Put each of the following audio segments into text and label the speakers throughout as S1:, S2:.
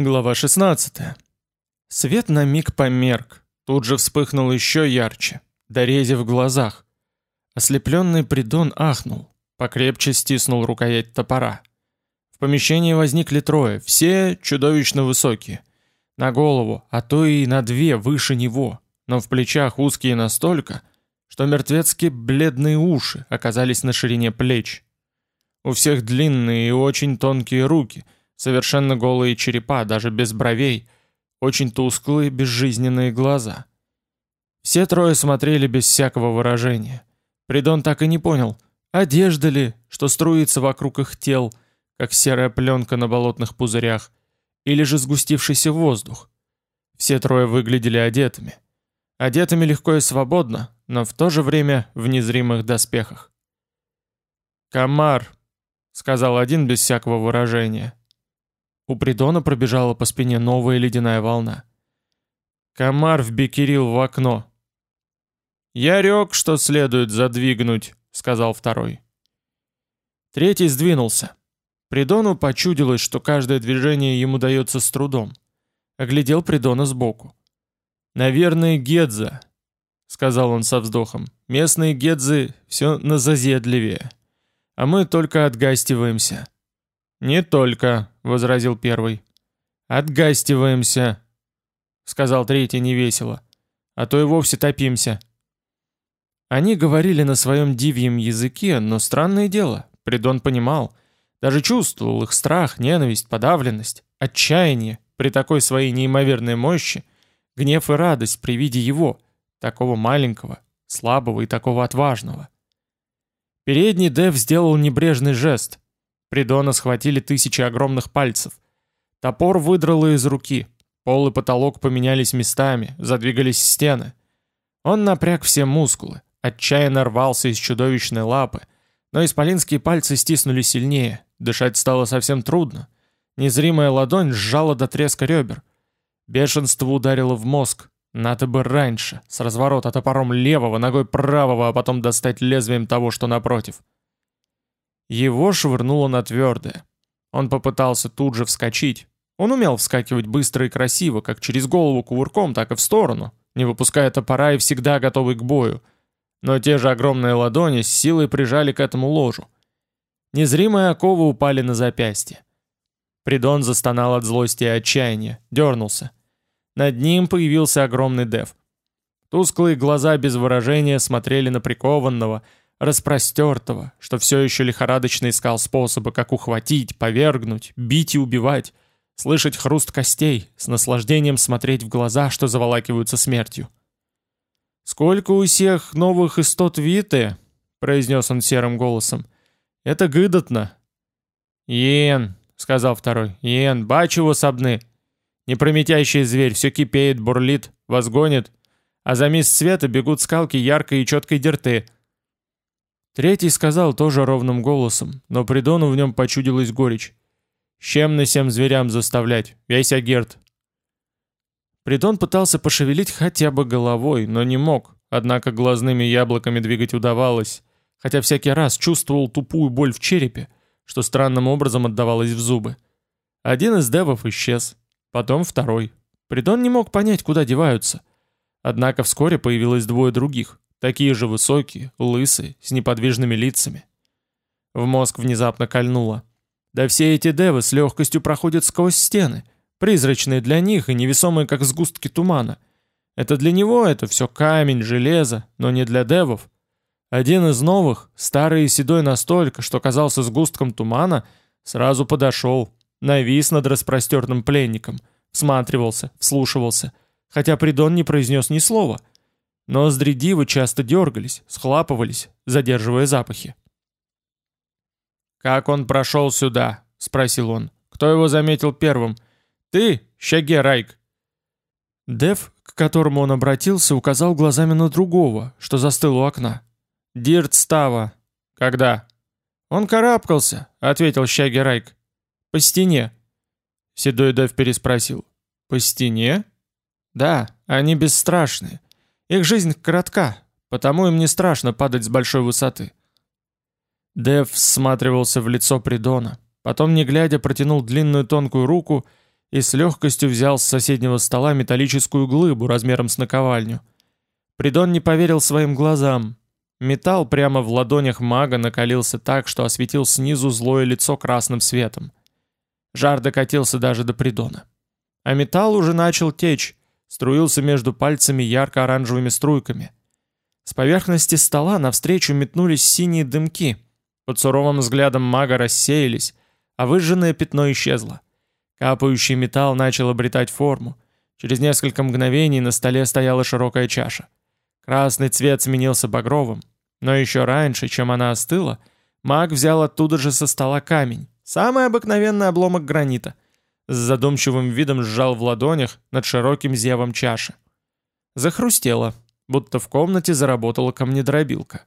S1: Глава 16. Свет на миг померк, тут же вспыхнул еще ярче, дорези в глазах. Ослепленный Придон ахнул, покрепче стиснул рукоять топора. В помещении возникли трое, все чудовищно высокие. На голову, а то и на две выше него, но в плечах узкие настолько, что мертвецки бледные уши оказались на ширине плеч. У всех длинные и очень тонкие руки — Совершенно голые черепа, даже без бровей, очень тусклые, безжизненные глаза. Все трое смотрели без всякого выражения. Придон так и не понял, одежда ли, что струится вокруг их тел, как серая пленка на болотных пузырях, или же сгустившийся воздух. Все трое выглядели одетыми. Одетыми легко и свободно, но в то же время в незримых доспехах. «Комар», — сказал один без всякого выражения. У Придона пробежала по спине новая ледяная волна. Комар вбекерил в окно. «Я рёк, что следует задвигнуть», — сказал второй. Третий сдвинулся. Придону почудилось, что каждое движение ему дается с трудом. Оглядел Придона сбоку. «Наверное, Гедза», — сказал он со вздохом. «Местные Гедзы все назазедливее, а мы только отгастиваемся». «Не только», — возразил первый. «Отгастиваемся», — сказал третий невесело. «А то и вовсе топимся». Они говорили на своем дивьем языке, но странное дело, Придон понимал, даже чувствовал их страх, ненависть, подавленность, отчаяние при такой своей неимоверной мощи, гнев и радость при виде его, такого маленького, слабого и такого отважного. Передний Дев сделал небрежный жест, Придона схватили тысячи огромных пальцев. Топор выдрало из руки. Пол и потолок поменялись местами, задвигались стены. Он напряг все мускулы, отчаянно рвался из чудовищной лапы, но исполинские пальцы стиснули сильнее, дышать стало совсем трудно. Незримая ладонь сжала до треска ребер. Бешенство ударило в мозг. Надо бы раньше, с разворота топором левого, ногой правого, а потом достать лезвием того, что напротив. Его швырнуло на твердое. Он попытался тут же вскочить. Он умел вскакивать быстро и красиво, как через голову кувырком, так и в сторону, не выпуская топора и всегда готовый к бою. Но те же огромные ладони с силой прижали к этому ложу. Незримые оковы упали на запястье. Придон застонал от злости и отчаяния, дернулся. Над ним появился огромный дев. Тусклые глаза без выражения смотрели на прикованного, распростертого, что все еще лихорадочно искал способы, как ухватить, повергнуть, бить и убивать, слышать хруст костей, с наслаждением смотреть в глаза, что заволакиваются смертью. «Сколько у всех новых истот виты?» — произнес он серым голосом. «Это гыдотно». «Иен», — сказал второй, — «Иен, бачу сабны. Непрометящий зверь, все кипеет, бурлит, возгонит, а за мисс света бегут скалки яркой и четкой дерты». Третий сказал тоже ровным голосом, но Придону в нем почудилась горечь. «Чем на всем зверям заставлять? Весь агерт!» Придон пытался пошевелить хотя бы головой, но не мог, однако глазными яблоками двигать удавалось, хотя всякий раз чувствовал тупую боль в черепе, что странным образом отдавалось в зубы. Один из девов исчез, потом второй. Придон не мог понять, куда деваются. Однако вскоре появилось двое других. Такие же высокие, лысые, с неподвижными лицами. В мозг внезапно кольнуло. Да все эти девы с легкостью проходят сквозь стены, призрачные для них и невесомые, как сгустки тумана. Это для него это все камень, железо, но не для девов. Один из новых, старый и седой настолько, что казался сгустком тумана, сразу подошел, навис над распростертым пленником, всматривался, вслушивался, хотя Придон не произнес ни слова — Ноздри дивы часто дергались, схлапывались, задерживая запахи. «Как он прошел сюда?» — спросил он. «Кто его заметил первым? Ты, Щаге Райк?» Дев, к которому он обратился, указал глазами на другого, что застыл у окна. «Дирт Става». «Когда?» «Он карабкался», — ответил Щаге Райк. «По стене». Седой Дев переспросил. «По стене?» «Да, они бесстрашные. Их жизнь коротка, потому им не страшно падать с большой высоты. Дэв всматривался в лицо Придона, потом, не глядя, протянул длинную тонкую руку и с легкостью взял с соседнего стола металлическую глыбу размером с наковальню. Придон не поверил своим глазам. Металл прямо в ладонях мага накалился так, что осветил снизу злое лицо красным светом. Жар докатился даже до Придона. А металл уже начал течь, струился между пальцами ярко-оранжевыми струйками. С поверхности стола навстречу метнулись синие дымки. Под суровым взглядом мага рассеялись, а выжженное пятно исчезло. Капающий металл начал обретать форму. Через несколько мгновений на столе стояла широкая чаша. Красный цвет сменился багровым, но еще раньше, чем она остыла, маг взял оттуда же со стола камень, самый обыкновенный обломок гранита. С задумчивым видом сжал в ладонях над широким зевом чаши. Захрустело, будто в комнате заработала камнедробилка.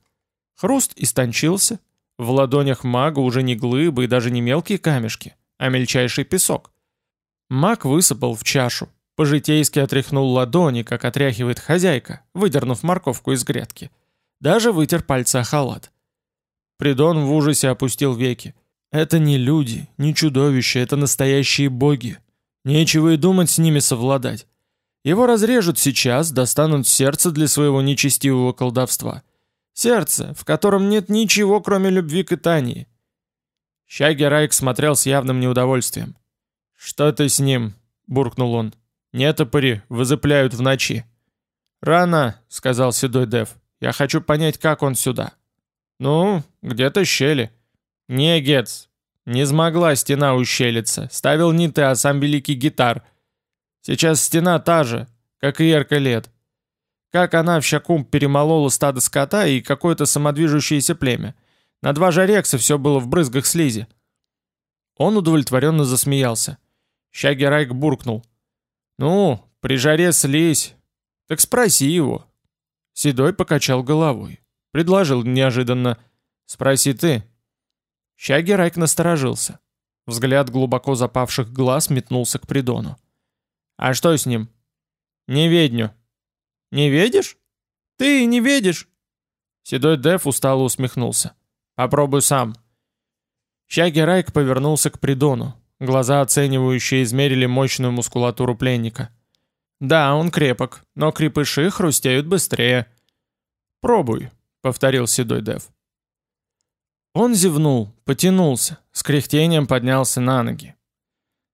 S1: Хруст истончился, в ладонях мага уже не глыбы и даже не мелкие камешки, а мельчайший песок. Маг высыпал в чашу, по-житейски отряхнул ладони, как отряхивает хозяйка, выдернув морковку из грядки. Даже вытер пальцы о халат. Придон в ужасе опустил веки. Это не люди, не чудовища, это настоящие боги. Нечего и думать с ними совладать. Его разрежут сейчас, достанут сердце для своего нечестивого колдовства. Сердце, в котором нет ничего, кроме любви к Итании. Щаги Райк смотрел с явным неудовольствием. «Что ты с ним?» — буркнул он. «Нет опыри, вызыпляют в ночи». «Рано», — сказал седой Дев. «Я хочу понять, как он сюда». «Ну, где-то щели». «Не, Гетц, не смогла стена ущелиться. Ставил не ты, а сам великий гитар. Сейчас стена та же, как и ярко лет. Как она в щакум перемолола стадо скота и какое-то самодвижущееся племя. На два жарекса все было в брызгах слизи». Он удовлетворенно засмеялся. Щаги Райк буркнул. «Ну, при жаре слизь. Так спроси его». Седой покачал головой. Предложил неожиданно. «Спроси ты». Щаги Райк насторожился. Взгляд глубоко запавших глаз метнулся к Придону. «А что с ним?» «Не ведню». «Не ведешь? Ты не ведешь?» Седой Дев устало усмехнулся. «Попробуй сам». Щаги Райк повернулся к Придону. Глаза оценивающие измерили мощную мускулатуру пленника. «Да, он крепок, но крепыши хрустеют быстрее». «Пробуй», — повторил седой Дев. Он зевнул, потянулся, с кряхтением поднялся на ноги.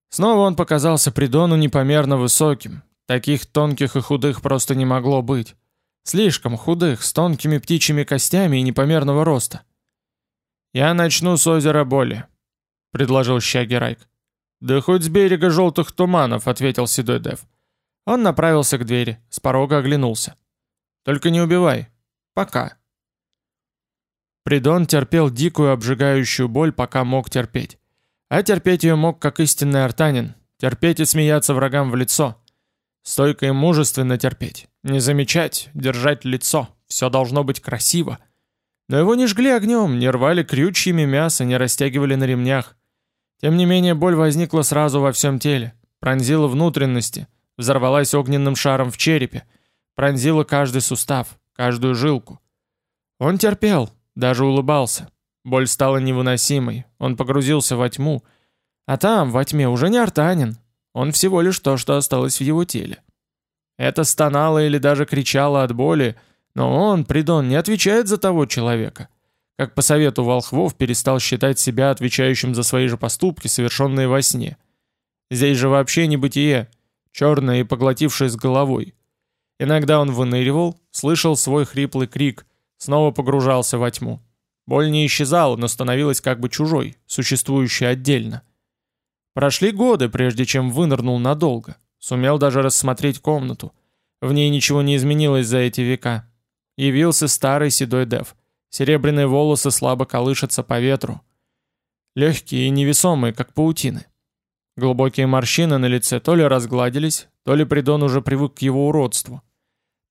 S1: Снова он показался Придону непомерно высоким. Таких тонких и худых просто не могло быть. Слишком худых, с тонкими птичьими костями и непомерного роста. «Я начну с озера Боли», — предложил Щаги Райк. «Да хоть с берега желтых туманов», — ответил седой Дев. Он направился к двери, с порога оглянулся. «Только не убивай. Пока». Придон терпел дикую обжигающую боль, пока мог терпеть. А терпеть ее мог как истинный артанин. Терпеть и смеяться врагам в лицо. Стойко и мужественно терпеть. Не замечать, держать лицо. Все должно быть красиво. Но его не жгли огнем, не рвали крючьями мясо, не растягивали на ремнях. Тем не менее, боль возникла сразу во всем теле, пронзила внутренности, взорвалась огненным шаром в черепе, пронзила каждый сустав, каждую жилку. Он терпел, даже улыбался. Боль стала невыносимой, он погрузился во тьму, а там, во тьме, уже не артанин, он всего лишь то, что осталось в его теле. Это стонало или даже кричало от боли, но он, Придон, не отвечает за того человека как по совету волхвов перестал считать себя отвечающим за свои же поступки, совершенные во сне. Здесь же вообще небытие, черное и поглотившее с головой. Иногда он выныривал, слышал свой хриплый крик, снова погружался во тьму. Боль не исчезала, но становилась как бы чужой, существующей отдельно. Прошли годы, прежде чем вынырнул надолго. Сумел даже рассмотреть комнату. В ней ничего не изменилось за эти века. Явился старый седой дев. Серебряные волосы слабо колышутся по ветру. Легкие и невесомые, как паутины. Глубокие морщины на лице то ли разгладились, то ли Придон уже привык к его уродству.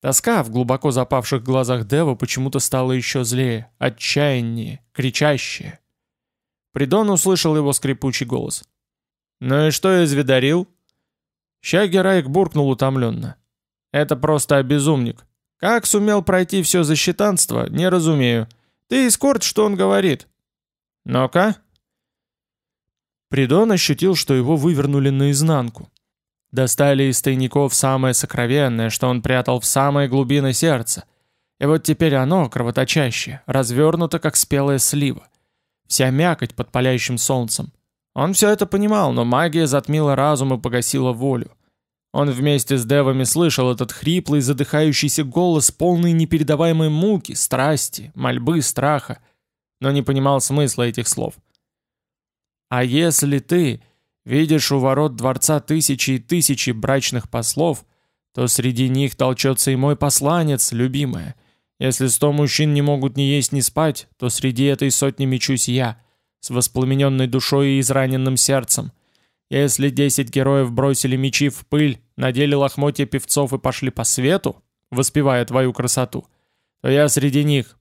S1: Тоска в глубоко запавших глазах Дева почему-то стала еще злее, отчаяннее, кричащее. Придон услышал его скрипучий голос. «Ну и что я изведарил?» Щагерайк буркнул утомленно. «Это просто обезумник. Как сумел пройти все засчитанство, не разумею. Ты эскорт, что он говорит? Ну-ка. Придон ощутил, что его вывернули наизнанку. Достали из тайников самое сокровенное, что он прятал в самой глубины сердца. И вот теперь оно, кровоточащее, развернуто, как спелая слива. Вся мякоть под палящим солнцем. Он все это понимал, но магия затмила разум и погасила волю. Он вместе с девами слышал этот хриплый, задыхающийся голос, полный непередаваемой муки, страсти, мольбы, страха, но не понимал смысла этих слов. «А если ты видишь у ворот дворца тысячи и тысячи брачных послов, то среди них толчется и мой посланец, любимая. Если сто мужчин не могут ни есть, ни спать, то среди этой сотни мечусь я, с воспламененной душой и израненным сердцем. Если десять героев бросили мечи в пыль, надели лохмотья певцов и пошли по свету, воспевая твою красоту, то я среди них.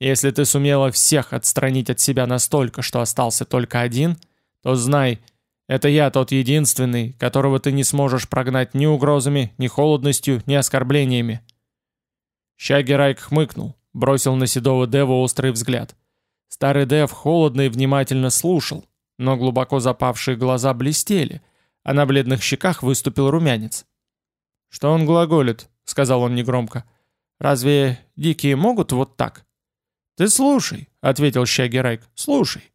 S1: Если ты сумела всех отстранить от себя настолько, что остался только один, то знай, это я тот единственный, которого ты не сможешь прогнать ни угрозами, ни холодностью, ни оскорблениями». Щагерайк хмыкнул, бросил на седого Дева острый взгляд. Старый Дев холодно и внимательно слушал, но глубоко запавшие глаза блестели, а на бледных щеках выступил румянец. «Что он глаголит?» — сказал он негромко. «Разве дикие могут вот так?» «Ты слушай», — ответил Щагерайк, — «слушай».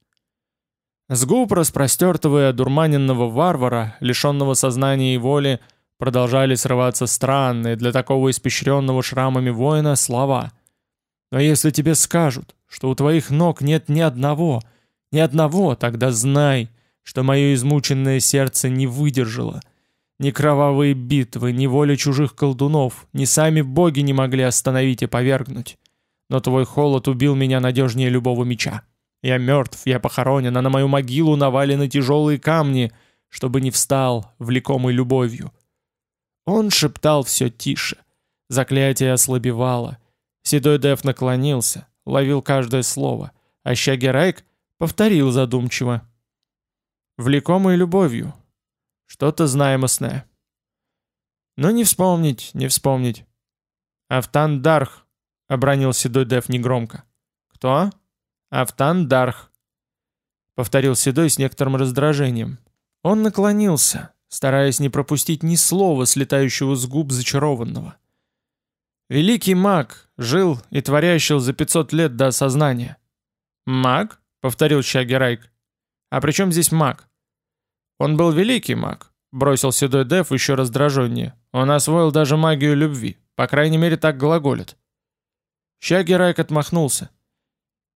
S1: С губ распростертого и одурманенного варвара, лишенного сознания и воли, продолжали срываться странные для такого испещренного шрамами воина слова. «Но если тебе скажут, что у твоих ног нет ни одного, ни одного, тогда знай, что мое измученное сердце не выдержало. Ни кровавые битвы, ни воля чужих колдунов, ни сами боги не могли остановить и повергнуть. Но твой холод убил меня надежнее любого меча. Я мертв, я похоронен, а на мою могилу навалены тяжелые камни, чтобы не встал, влекомый любовью. Он шептал все тише. Заклятие ослабевало. Седой Дев наклонился, ловил каждое слово, а Щагерайк Повторил задумчиво. Влекомой любовью. Что-то знаемостное. Но не вспомнить, не вспомнить. Автан Дарх, обронил седой Дев негромко. Кто? Автан Дарх. Повторил седой с некоторым раздражением. Он наклонился, стараясь не пропустить ни слова, слетающего с губ зачарованного. Великий маг жил и творящил за 500 лет до осознания. Маг? повторил Щагерайк. «А при чем здесь маг?» «Он был великий маг», — бросил седой Дев еще раздраженнее. «Он освоил даже магию любви, по крайней мере так глаголит». Щагерайк отмахнулся.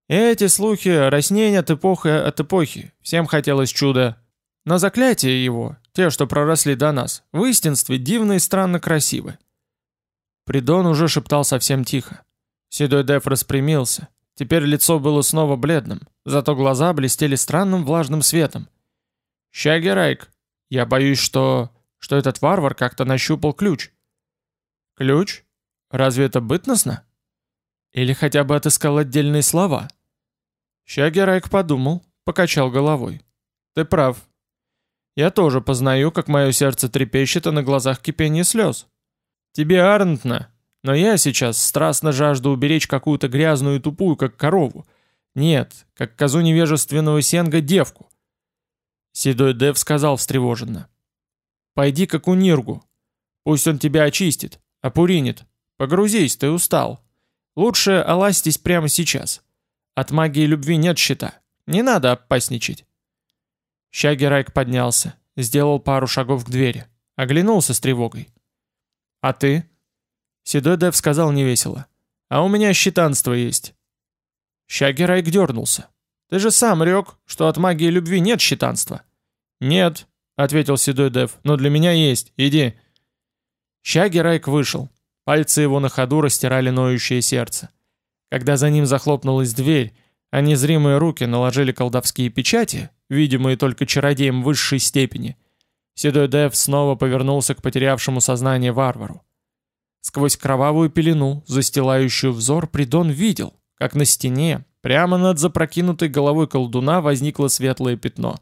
S1: «Эти слухи — раснения от эпохи от эпохи, всем хотелось чуда. Но заклятия его, те, что проросли до нас, в истинстве дивно и странно красивы». Придон уже шептал совсем тихо. Седой Дев распрямился, Теперь лицо было снова бледным, зато глаза блестели странным влажным светом. «Щагерайк, я боюсь, что... что этот варвар как-то нащупал ключ». «Ключ? Разве это бытностно?» «Или хотя бы отыскал отдельные слова?» Щагерайк подумал, покачал головой. «Ты прав. Я тоже познаю, как мое сердце трепещет, а на глазах кипение слез. Тебе, Арнтна, но я сейчас страстно жажду уберечь какую-то грязную и тупую, как корову. Нет, как козу невежественного сенга девку. Седой Дев сказал встревоженно. «Пойди к Акуниргу. Пусть он тебя очистит, опуринит. Погрузись, ты устал. Лучше оластись прямо сейчас. От магии любви нет щита. Не надо опасничать». Щагерайк поднялся, сделал пару шагов к двери, оглянулся с тревогой. «А ты?» Седой Дев сказал невесело. «А у меня щитанство есть». Щагерайк дернулся. «Ты же сам рек, что от магии любви нет щитанства». «Нет», — ответил Седой Дев, — «но для меня есть. Иди». Щагерайк вышел. Пальцы его на ходу растирали ноющее сердце. Когда за ним захлопнулась дверь, а незримые руки наложили колдовские печати, видимые только чародеем высшей степени, Седой Дев снова повернулся к потерявшему сознание варвару. Сквозь кровавую пелену, застилающую взор, Придон видел, как на стене, прямо над запрокинутой головой колдуна возникло светлое пятно.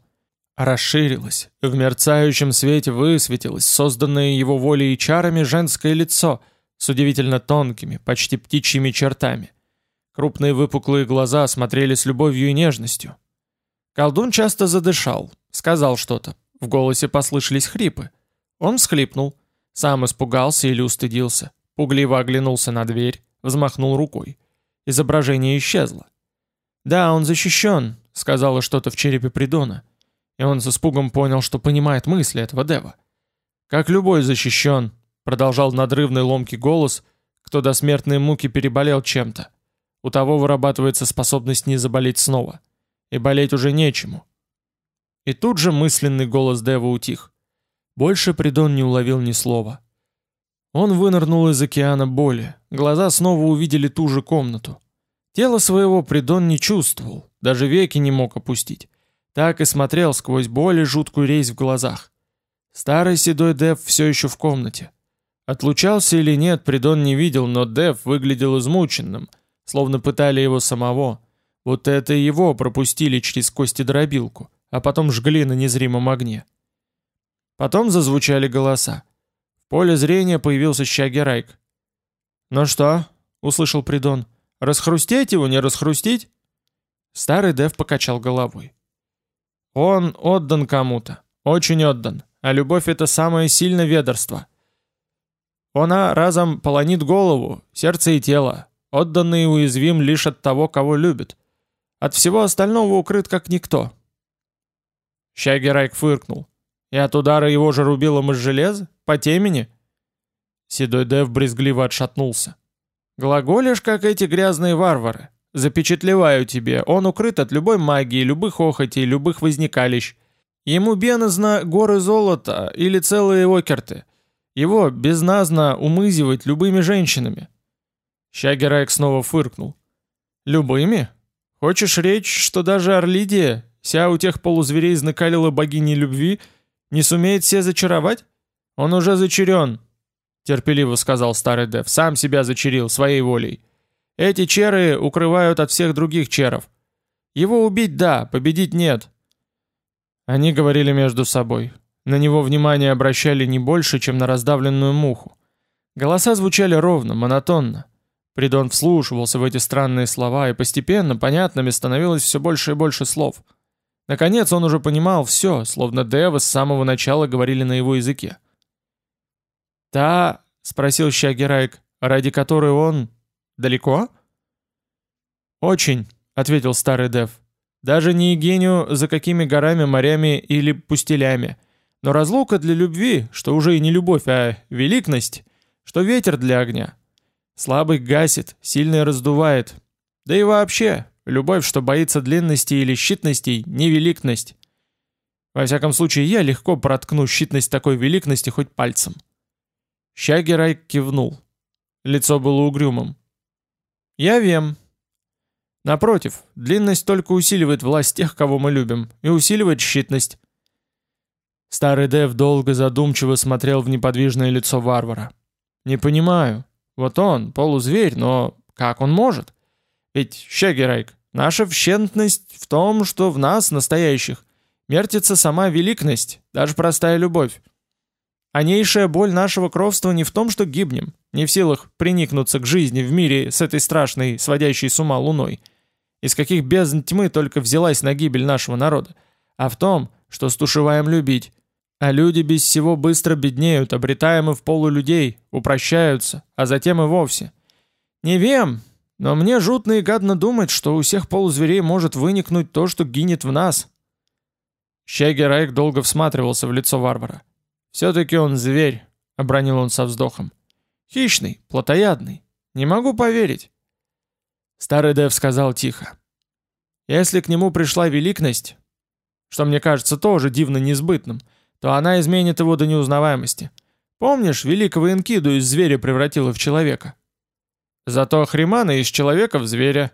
S1: Расширилось, в мерцающем свете высветилось созданное его волей и чарами женское лицо с удивительно тонкими, почти птичьими чертами. Крупные выпуклые глаза смотрели с любовью и нежностью. Колдун часто задышал, сказал что-то. В голосе послышались хрипы. Он всхлипнул. Сам испугался или устыдился. Пугливо оглянулся на дверь, взмахнул рукой. Изображение исчезло. «Да, он защищен», — сказала что-то в черепе Придона. И он с испугом понял, что понимает мысли этого Дева. «Как любой защищен», — продолжал надрывный ломкий голос, кто до смертной муки переболел чем-то. У того вырабатывается способность не заболеть снова и болеть уже нечему. И тут же мысленный голос Дева утих. Больше Придон не уловил ни слова. Он вынырнул из океана боли, глаза снова увидели ту же комнату. Тело своего Придон не чувствовал, даже веки не мог опустить. Так и смотрел сквозь боль и жуткую резь в глазах. Старый седой Дев все еще в комнате. Отлучался или нет, Придон не видел, но Дев выглядел измученным, словно пытали его самого, вот это его пропустили через кости-дробилку, а потом жгли на незримом огне. Потом зазвучали голоса. В поле зрения появился Щагерайк. «Ну что?» — услышал Придон. «Расхрустеть его, не расхрустить?» Старый Дев покачал головой. «Он отдан кому-то, очень отдан, а любовь — это самое сильное ведерство. Она разом полонит голову, сердце и тело, отданный и уязвим лишь от того, кого любит. От всего остального укрыт как никто. Щагерайк фыркнул. И от удара его же рубилом из железа? По темени? Седой Дев брезгливо отшатнулся. Глаголишь, как эти грязные варвары. Запечатлеваю тебе, он укрыт от любой магии, любых охотей, любых возникалищ. Ему бенозно горы золота или целые окерты. Его безназно умызивать любыми женщинами. Щагерайк снова фыркнул. «Любыми? Хочешь речь, что даже Орлидия, вся у тех полузверей знакалила богини любви, не сумеет все зачаровать? Он уже зачарен, терпеливо сказал старый Дев, сам себя зачарил своей волей. Эти черы укрывают от всех других черов. Его убить да, победить нет. Они говорили между собой. На него внимание обращали не больше, чем на раздавленную муху. Голоса звучали ровно, монотонно. Придон вслушивался в эти странные слова, и постепенно понятными становилось все больше и больше слов. Наконец он уже понимал все, словно Девы с самого начала говорили на его языке. «Та?» — спросил Щагерайк, ради которой он... далеко?» «Очень», — ответил старый Дев. «Даже не Евгению за какими горами, морями или пустелями. Но разлука для любви, что уже и не любовь, а великность, что ветер для огня. Слабый гасит, сильный раздувает. Да и вообще, любовь, что боится длинности или щитностей, не великность. Во всяком случае, я легко проткну щитность такой великности хоть пальцем. Щагерай кивнул. Лицо было угрюмым. «Я вем». «Напротив, длинность только усиливает власть тех, кого мы любим, и усиливает щитность». Старый Дев долго задумчиво смотрел в неподвижное лицо варвара. «Не понимаю, вот он, полузверь, но как он может? Ведь, Щегерайк, наша вщентность в том, что в нас, настоящих, мертится сама великность, даже простая любовь. Анейшая боль нашего кровства не в том, что гибнем, не в силах приникнуться к жизни в мире с этой страшной, сводящей с ума луной, из каких бездн тьмы только взялась на гибель нашего народа, а в том, что стушеваем любить, а люди без всего быстро беднеют, обретаемы в полулюдей, упрощаются, а затем и вовсе. Не вем, но мне жутно и гадно думать, что у всех полузверей может выникнуть то, что гинет в нас. Щегерайк долго всматривался в лицо варвара. «Все-таки он зверь», — обронил он со вздохом. «Хищный, плотоядный. Не могу поверить». Старый Дев сказал тихо. «Если к нему пришла великность, что мне кажется тоже дивно несбытным, — то она изменит его до неузнаваемости. Помнишь, великого Инкиду из зверя превратила в человека? Зато Хримана из человека в зверя.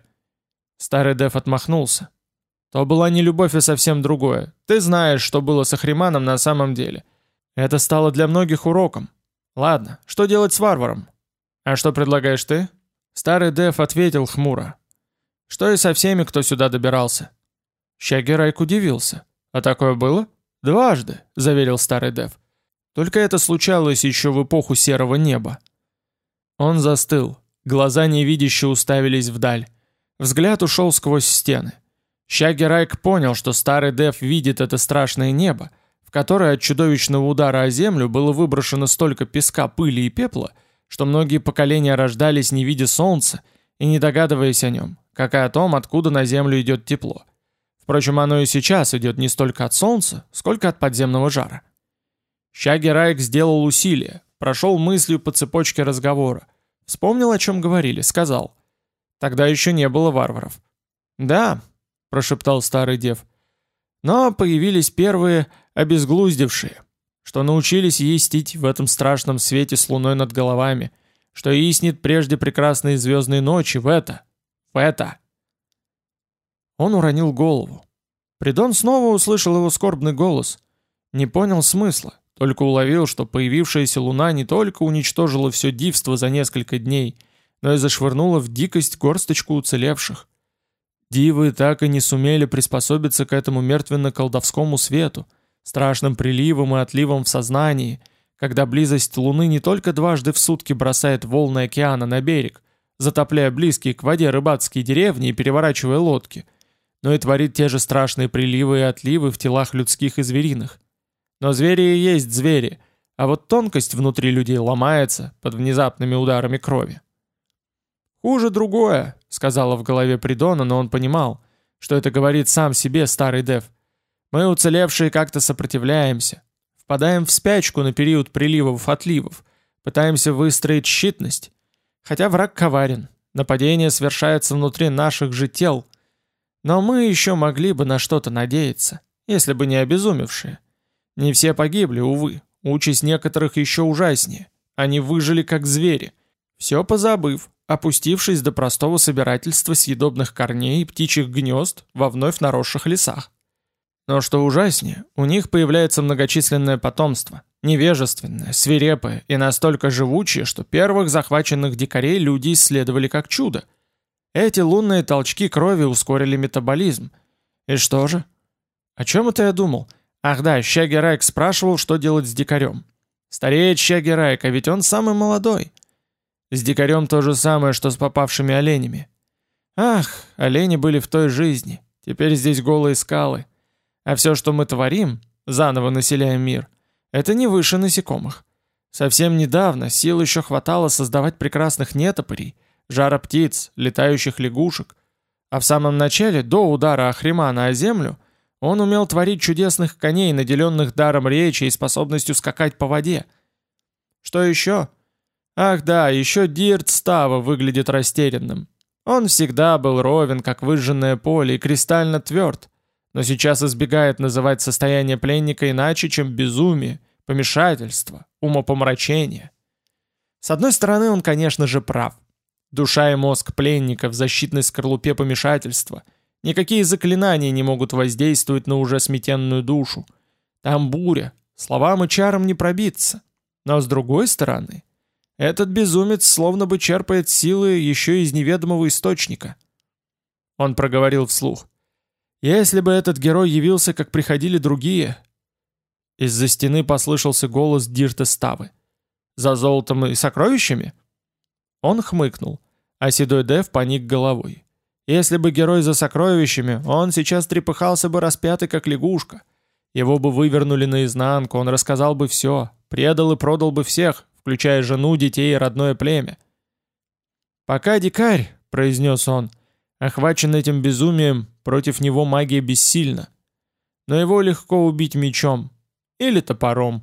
S1: Старый Дев отмахнулся. То была не любовь, а совсем другое. Ты знаешь, что было с Ахриманом на самом деле. Это стало для многих уроком. Ладно, что делать с варваром? А что предлагаешь ты? Старый Дев ответил хмуро. Что и со всеми, кто сюда добирался. Щагерайк удивился. А такое было? «Дважды», — заверил старый Дев. «Только это случалось еще в эпоху серого неба». Он застыл, глаза невидяще уставились вдаль. Взгляд ушел сквозь стены. Щагерайк понял, что старый Дев видит это страшное небо, в которое от чудовищного удара о землю было выброшено столько песка, пыли и пепла, что многие поколения рождались не видя солнца и не догадываясь о нем, как и о том, откуда на землю идет тепло. Впрочем, оно и сейчас идет не столько от солнца, сколько от подземного жара. Щагерайк сделал усилие, прошел мыслью по цепочке разговора, вспомнил, о чем говорили, сказал. Тогда еще не было варваров. «Да», — прошептал старый дев, — «но появились первые обезглуздившие, что научились естить в этом страшном свете с луной над головами, что яснит прежде прекрасные звездные ночи в это, в это». Он уронил голову. Придон снова услышал его скорбный голос. Не понял смысла, только уловил, что появившаяся луна не только уничтожила все дивство за несколько дней, но и зашвырнула в дикость горсточку уцелевших. Дивы так и не сумели приспособиться к этому мертвенно-колдовскому свету, страшным приливом и отливом в сознании, когда близость луны не только дважды в сутки бросает волны океана на берег, затопляя близкие к воде рыбацкие деревни и переворачивая лодки, но и творит те же страшные приливы и отливы в телах людских и звериных. Но звери и есть звери, а вот тонкость внутри людей ломается под внезапными ударами крови. «Хуже другое», — сказала в голове Придона, но он понимал, что это говорит сам себе старый Дев. «Мы, уцелевшие, как-то сопротивляемся, впадаем в спячку на период приливов-отливов, пытаемся выстроить щитность. Хотя враг коварен, нападение совершается внутри наших же тел, но мы еще могли бы на что-то надеяться, если бы не обезумевшие. Не все погибли, увы. Участь некоторых еще ужаснее. Они выжили как звери. Все позабыв, опустившись до простого собирательства съедобных корней и птичьих гнезд во вновь наросших лесах. Но что ужаснее, у них появляется многочисленное потомство, невежественное, свирепое и настолько живучее, что первых захваченных дикарей люди исследовали как чудо. Эти лунные толчки крови ускорили метаболизм. И что же? О чем это я думал? Ах да, Щагерайк спрашивал, что делать с дикарем. Стареет Щагерайк, а ведь он самый молодой. С дикарем то же самое, что с попавшими оленями. Ах, олени были в той жизни, теперь здесь голые скалы. А все, что мы творим, заново населяя мир, это не выше насекомых. Совсем недавно сил еще хватало создавать прекрасных нетопырей, жара птиц, летающих лягушек. А в самом начале, до удара Ахримана о землю, он умел творить чудесных коней, наделенных даром речи и способностью скакать по воде. Что еще? Ах да, еще Дирт Става выглядит растерянным. Он всегда был ровен, как выжженное поле, и кристально тверд, но сейчас избегает называть состояние пленника иначе, чем безумие, помешательство, умопомрачение. С одной стороны, он, конечно же, прав. Душа и мозг пленника в защитной скорлупе помешательства — Никакие заклинания не могут воздействовать на уже сметенную душу. Там буря, словам и чарам не пробиться. Но с другой стороны, этот безумец словно бы черпает силы еще из неведомого источника. Он проговорил вслух. «Если бы этот герой явился, как приходили другие...» Из-за стены послышался голос Дирта Ставы. «За золотом и сокровищами?» Он хмыкнул, а седой Дев поник головой. Если бы герой за сокровищами, он сейчас трепыхался бы распятый, как лягушка. Его бы вывернули наизнанку, он рассказал бы все, предал и продал бы всех, включая жену, детей и родное племя. «Пока дикарь», — произнес он, — охвачен этим безумием, против него магия бессильна. Но его легко убить мечом или топором.